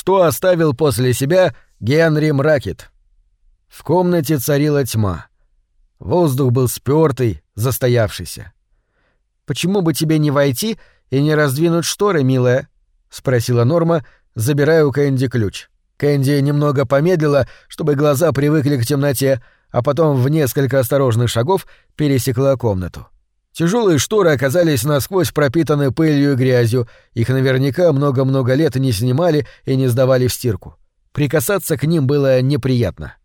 что оставил после себя Генри Мракет. В комнате царила тьма. Воздух был спёртый, застоявшийся. «Почему бы тебе не войти и не раздвинуть шторы, милая?» — спросила Норма, забирая у Кэнди ключ. Кэнди немного помедлила, чтобы глаза привыкли к темноте, а потом в несколько осторожных шагов пересекла комнату. Тяжелые шторы оказались насквозь пропитаны пылью и грязью, их наверняка много-много лет не снимали и не сдавали в стирку. Прикасаться к ним было неприятно.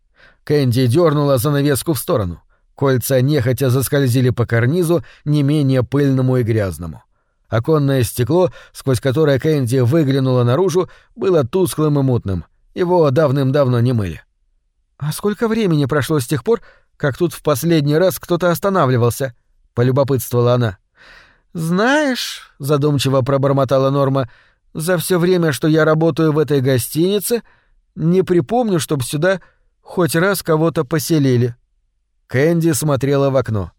Кэнди дернула занавеску в сторону. Кольца нехотя заскользили по карнизу, не менее пыльному и грязному. Оконное стекло, сквозь которое Кэнди выглянула наружу, было тусклым и мутным. Его давным-давно не мыли. «А сколько времени прошло с тех пор, как тут в последний раз кто-то останавливался?» — полюбопытствовала она. «Знаешь», — задумчиво пробормотала Норма, — «за все время, что я работаю в этой гостинице, не припомню, чтобы сюда хоть раз кого-то поселили». Кэнди смотрела в окно.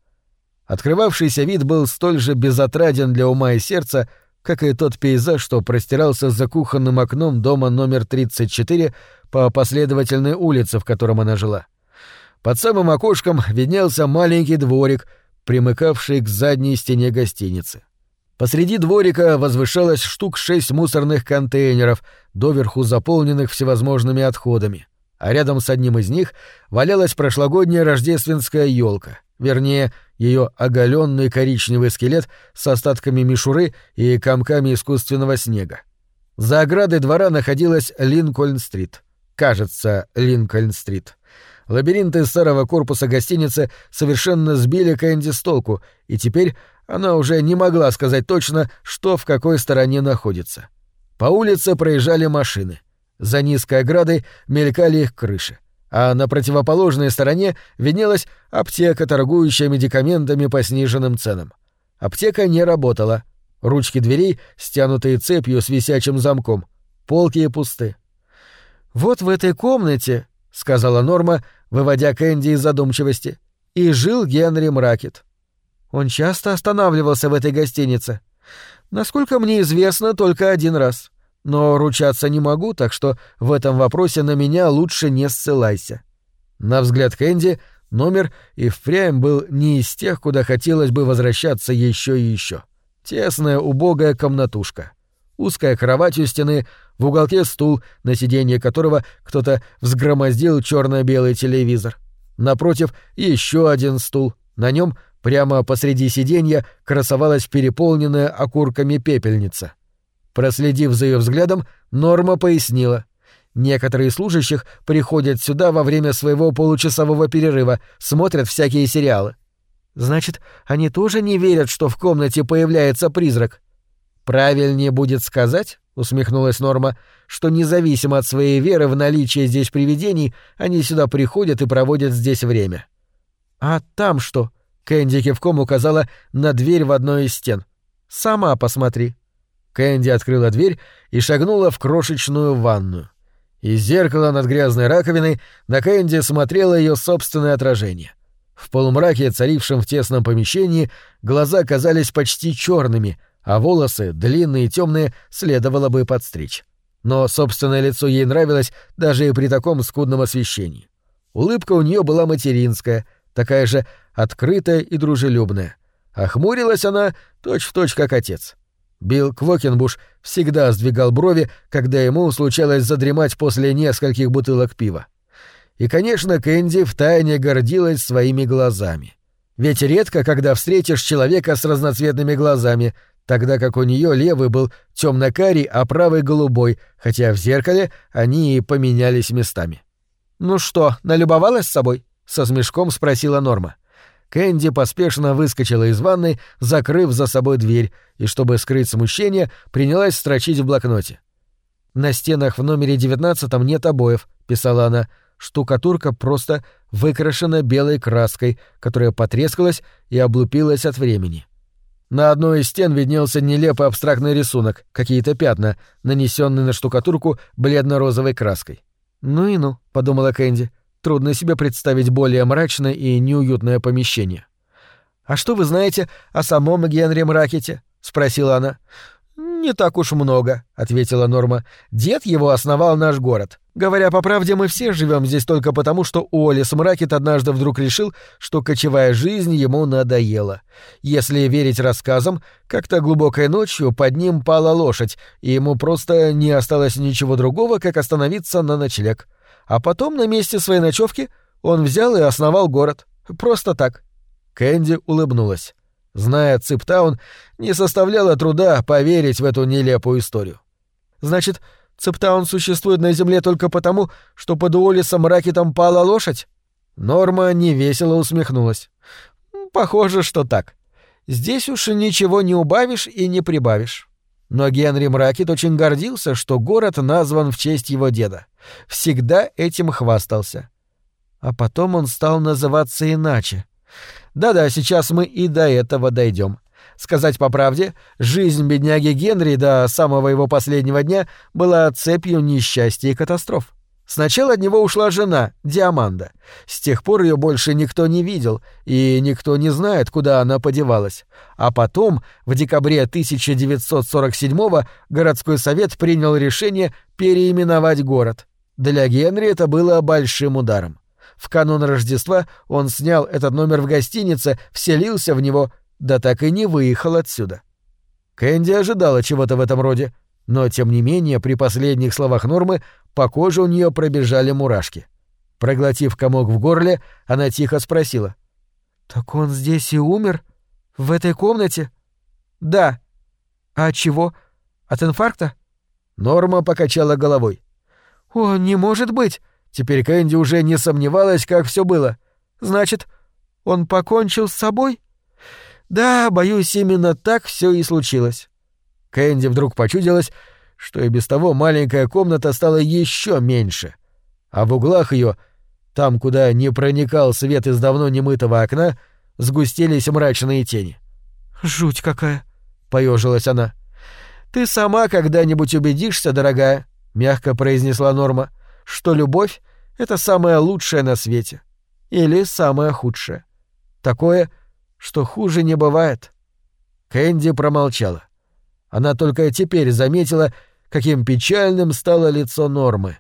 Открывавшийся вид был столь же безотраден для ума и сердца, как и тот пейзаж, что простирался за кухонным окном дома номер 34 по последовательной улице, в котором она жила. Под самым окошком виднелся маленький дворик, примыкавший к задней стене гостиницы. Посреди дворика возвышалось штук шесть мусорных контейнеров, доверху заполненных всевозможными отходами, а рядом с одним из них валялась прошлогодняя рождественская елка, вернее, ее оголенный коричневый скелет с остатками мишуры и комками искусственного снега. За оградой двора находилась Линкольн-стрит. Кажется, Линкольн-стрит. Лабиринты старого корпуса гостиницы совершенно сбили Кэнди с толку, и теперь она уже не могла сказать точно, что в какой стороне находится. По улице проезжали машины. За низкой оградой мелькали их крыши а на противоположной стороне виднелась аптека, торгующая медикаментами по сниженным ценам. Аптека не работала. Ручки дверей, стянутые цепью с висячим замком, полки пусты. «Вот в этой комнате», — сказала Норма, выводя Кэнди из задумчивости, — «и жил Генри Мракет. Он часто останавливался в этой гостинице. Насколько мне известно, только один раз но ручаться не могу, так что в этом вопросе на меня лучше не ссылайся. На взгляд Кэнди номер и впрямь был не из тех, куда хотелось бы возвращаться еще и еще. Тесная, убогая комнатушка. Узкая кровать у стены, в уголке стул, на сиденье которого кто-то взгромоздил черно-белый телевизор. Напротив еще один стул. На нем прямо посреди сиденья красовалась переполненная окурками пепельница. Проследив за ее взглядом, Норма пояснила. Некоторые служащих приходят сюда во время своего получасового перерыва, смотрят всякие сериалы. Значит, они тоже не верят, что в комнате появляется призрак. Правильнее будет сказать, усмехнулась Норма, что независимо от своей веры в наличие здесь привидений, они сюда приходят и проводят здесь время. А там что? Кэнди кивком указала на дверь в одной из стен. Сама посмотри. Кэнди открыла дверь и шагнула в крошечную ванную. Из зеркала над грязной раковиной на Кэнди смотрело ее собственное отражение. В полумраке, царившем в тесном помещении, глаза казались почти черными, а волосы, длинные и темные, следовало бы подстричь. Но собственное лицо ей нравилось даже и при таком скудном освещении. Улыбка у нее была материнская, такая же открытая и дружелюбная. Охмурилась она точь-в-точь, точь, как отец. Билл Квокенбуш всегда сдвигал брови, когда ему случалось задремать после нескольких бутылок пива. И, конечно, Кэнди втайне гордилась своими глазами. Ведь редко, когда встретишь человека с разноцветными глазами, тогда как у нее левый был темно-карий, а правый голубой, хотя в зеркале они и поменялись местами. «Ну что, налюбовалась собой?» — со смешком спросила Норма. — Кэнди поспешно выскочила из ванной, закрыв за собой дверь, и, чтобы скрыть смущение, принялась строчить в блокноте. «На стенах в номере девятнадцатом нет обоев», — писала она. «Штукатурка просто выкрашена белой краской, которая потрескалась и облупилась от времени». На одной из стен виднелся нелепый абстрактный рисунок, какие-то пятна, нанесенные на штукатурку бледно-розовой краской. «Ну и ну», — подумала Кэнди, Трудно себе представить более мрачное и неуютное помещение. «А что вы знаете о самом Генри Мракете?» — спросила она. «Не так уж много», — ответила Норма. «Дед его основал наш город. Говоря по правде, мы все живем здесь только потому, что Уоллес Мракет однажды вдруг решил, что кочевая жизнь ему надоела. Если верить рассказам, как-то глубокой ночью под ним пала лошадь, и ему просто не осталось ничего другого, как остановиться на ночлег. А потом на месте своей ночевки он взял и основал город. Просто так». Кэнди улыбнулась. Зная Циптаун, не составляло труда поверить в эту нелепую историю. Значит, Цептаун существует на Земле только потому, что под Уоллесом Ракетом пала лошадь? Норма невесело усмехнулась. Похоже, что так. Здесь уж ничего не убавишь и не прибавишь. Но Генри Мракет очень гордился, что город назван в честь его деда. Всегда этим хвастался. А потом он стал называться иначе — да-да, сейчас мы и до этого дойдем. Сказать по правде, жизнь бедняги Генри до самого его последнего дня была цепью несчастья и катастроф. Сначала от него ушла жена, Диаманда. С тех пор ее больше никто не видел, и никто не знает, куда она подевалась. А потом, в декабре 1947-го, городской совет принял решение переименовать город. Для Генри это было большим ударом. В канун Рождества он снял этот номер в гостинице, вселился в него, да так и не выехал отсюда. Кэнди ожидала чего-то в этом роде, но, тем не менее, при последних словах Нормы по коже у нее пробежали мурашки. Проглотив комок в горле, она тихо спросила. «Так он здесь и умер? В этой комнате?» «Да». «А от чего? От инфаркта?» Норма покачала головой. «О, не может быть! Теперь Кэнди уже не сомневалась, как все было. Значит, он покончил с собой? Да, боюсь, именно так все и случилось. Кэнди вдруг почудилась, что и без того маленькая комната стала еще меньше, а в углах ее, там, куда не проникал свет из давно немытого окна, сгустились мрачные тени. «Жуть какая!» — поежилась она. «Ты сама когда-нибудь убедишься, дорогая», — мягко произнесла Норма, — «что любовь это самое лучшее на свете. Или самое худшее. Такое, что хуже не бывает. Кэнди промолчала. Она только теперь заметила, каким печальным стало лицо Нормы.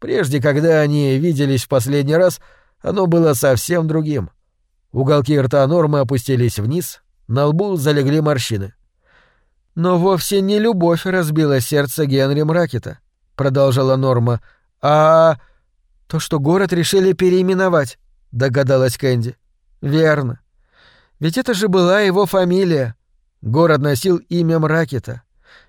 Прежде, когда они виделись в последний раз, оно было совсем другим. Уголки рта Нормы опустились вниз, на лбу залегли морщины. «Но вовсе не любовь разбила сердце Генри Мракета», — продолжала Норма, — «а...» То, что город решили переименовать, догадалась Кэнди. Верно. Ведь это же была его фамилия. Город носил имя Мракета.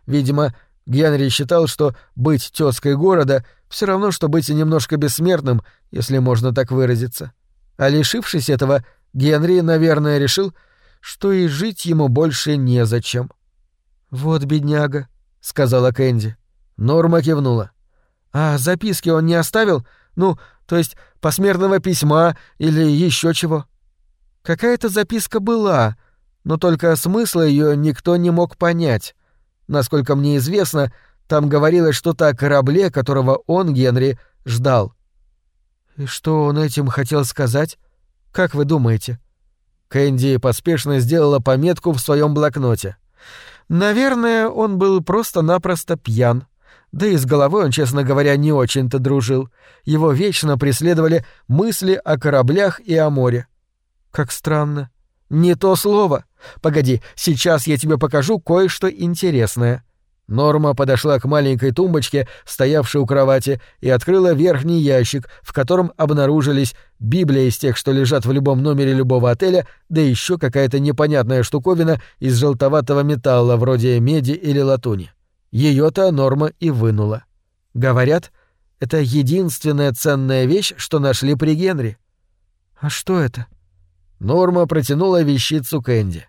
Видимо, Генри считал, что быть тёской города все равно, что быть немножко бессмертным, если можно так выразиться. А лишившись этого, Генри, наверное, решил, что и жить ему больше незачем. «Вот бедняга», — сказала Кэнди. Норма кивнула. «А записки он не оставил? Ну, то есть посмертного письма или еще чего. Какая-то записка была, но только смысла ее никто не мог понять. Насколько мне известно, там говорилось что-то о корабле, которого он, Генри, ждал. И что он этим хотел сказать? Как вы думаете? Кэнди поспешно сделала пометку в своем блокноте. Наверное, он был просто-напросто пьян. Да и с головой он, честно говоря, не очень-то дружил. Его вечно преследовали мысли о кораблях и о море. Как странно. Не то слово. Погоди, сейчас я тебе покажу кое-что интересное. Норма подошла к маленькой тумбочке, стоявшей у кровати, и открыла верхний ящик, в котором обнаружились Библия из тех, что лежат в любом номере любого отеля, да еще какая-то непонятная штуковина из желтоватого металла, вроде меди или латуни. Ее-то Норма и вынула. Говорят, это единственная ценная вещь, что нашли при Генри. А что это? Норма протянула вещицу Кэнди.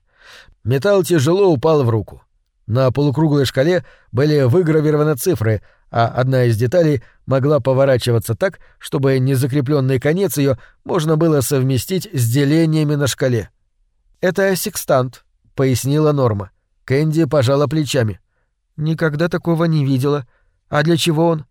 Металл тяжело упал в руку. На полукруглой шкале были выгравированы цифры, а одна из деталей могла поворачиваться так, чтобы незакрепленный конец ее можно было совместить с делениями на шкале. «Это секстант», — пояснила Норма. Кэнди пожала плечами. Никогда такого не видела. А для чего он?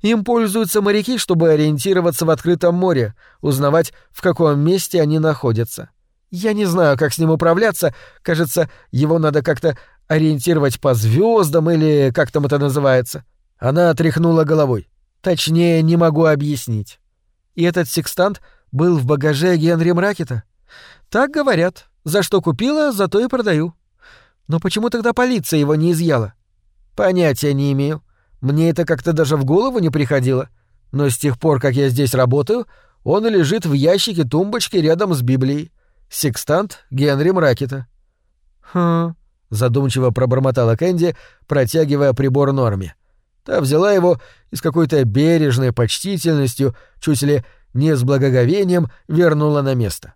Им пользуются моряки, чтобы ориентироваться в открытом море, узнавать, в каком месте они находятся. Я не знаю, как с ним управляться. Кажется, его надо как-то ориентировать по звездам или как там это называется. Она тряхнула головой. Точнее, не могу объяснить. И этот секстант был в багаже Генри Мракета? Так говорят. За что купила, за то и продаю. Но почему тогда полиция его не изъяла? Понятия не имею. Мне это как-то даже в голову не приходило. Но с тех пор, как я здесь работаю, он лежит в ящике тумбочки рядом с Библией. Секстант Генри Мракета. Хм, задумчиво пробормотала Кэнди, протягивая прибор Норме. Та взяла его и с какой-то бережной почтительностью, чуть ли не с благоговением, вернула на место.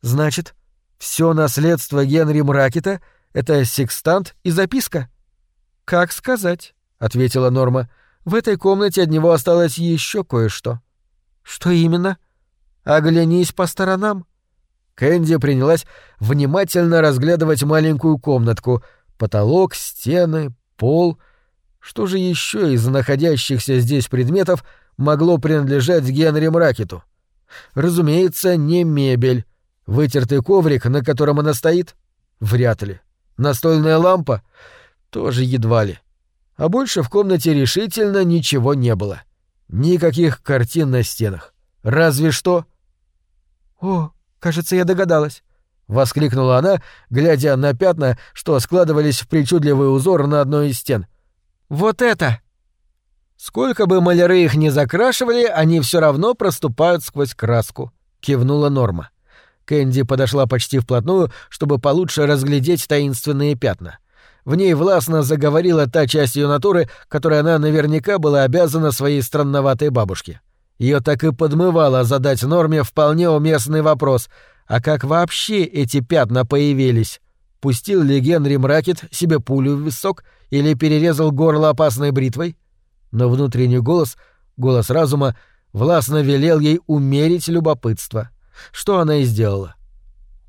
Значит, все наследство Генри Мракета — это секстант и записка? Как сказать, ответила Норма. В этой комнате от него осталось еще кое-что. Что именно? Оглянись по сторонам. Кэнди принялась внимательно разглядывать маленькую комнатку, потолок, стены, пол. Что же еще из находящихся здесь предметов могло принадлежать Генри Мракету? Разумеется, не мебель. Вытертый коврик, на котором она стоит? Вряд ли. Настольная лампа? Тоже едва ли. А больше в комнате решительно ничего не было. Никаких картин на стенах. Разве что... «О, кажется, я догадалась», — воскликнула она, глядя на пятна, что складывались в причудливый узор на одной из стен. «Вот это!» «Сколько бы маляры их ни закрашивали, они все равно проступают сквозь краску», — кивнула Норма. Кэнди подошла почти вплотную, чтобы получше разглядеть таинственные пятна. В ней властно заговорила та часть ее натуры, которой она наверняка была обязана своей странноватой бабушке. Ее так и подмывало задать Норме вполне уместный вопрос, а как вообще эти пятна появились? Пустил ли Генри Мракет себе пулю в висок или перерезал горло опасной бритвой? Но внутренний голос, голос разума, властно велел ей умерить любопытство. Что она и сделала.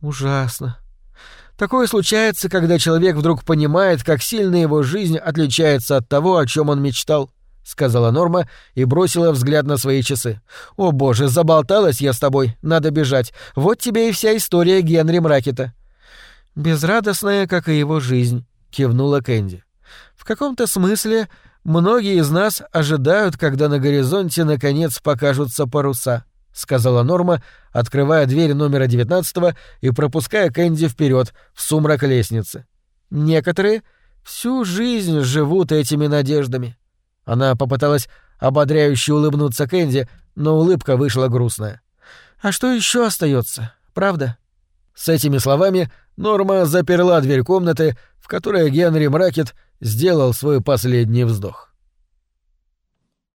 Ужасно. Такое случается, когда человек вдруг понимает, как сильно его жизнь отличается от того, о чем он мечтал, сказала Норма и бросила взгляд на свои часы. О боже, заболталась я с тобой, надо бежать. Вот тебе и вся история Генри Мракета. Безрадостная, как и его жизнь, кивнула Кэнди. В каком-то смысле многие из нас ожидают, когда на горизонте наконец покажутся паруса. — сказала Норма, открывая дверь номера 19 и пропуская Кэнди вперед в сумрак лестницы. «Некоторые всю жизнь живут этими надеждами». Она попыталась ободряюще улыбнуться Кэнди, но улыбка вышла грустная. «А что еще остается, правда?» С этими словами Норма заперла дверь комнаты, в которой Генри Мракет сделал свой последний вздох.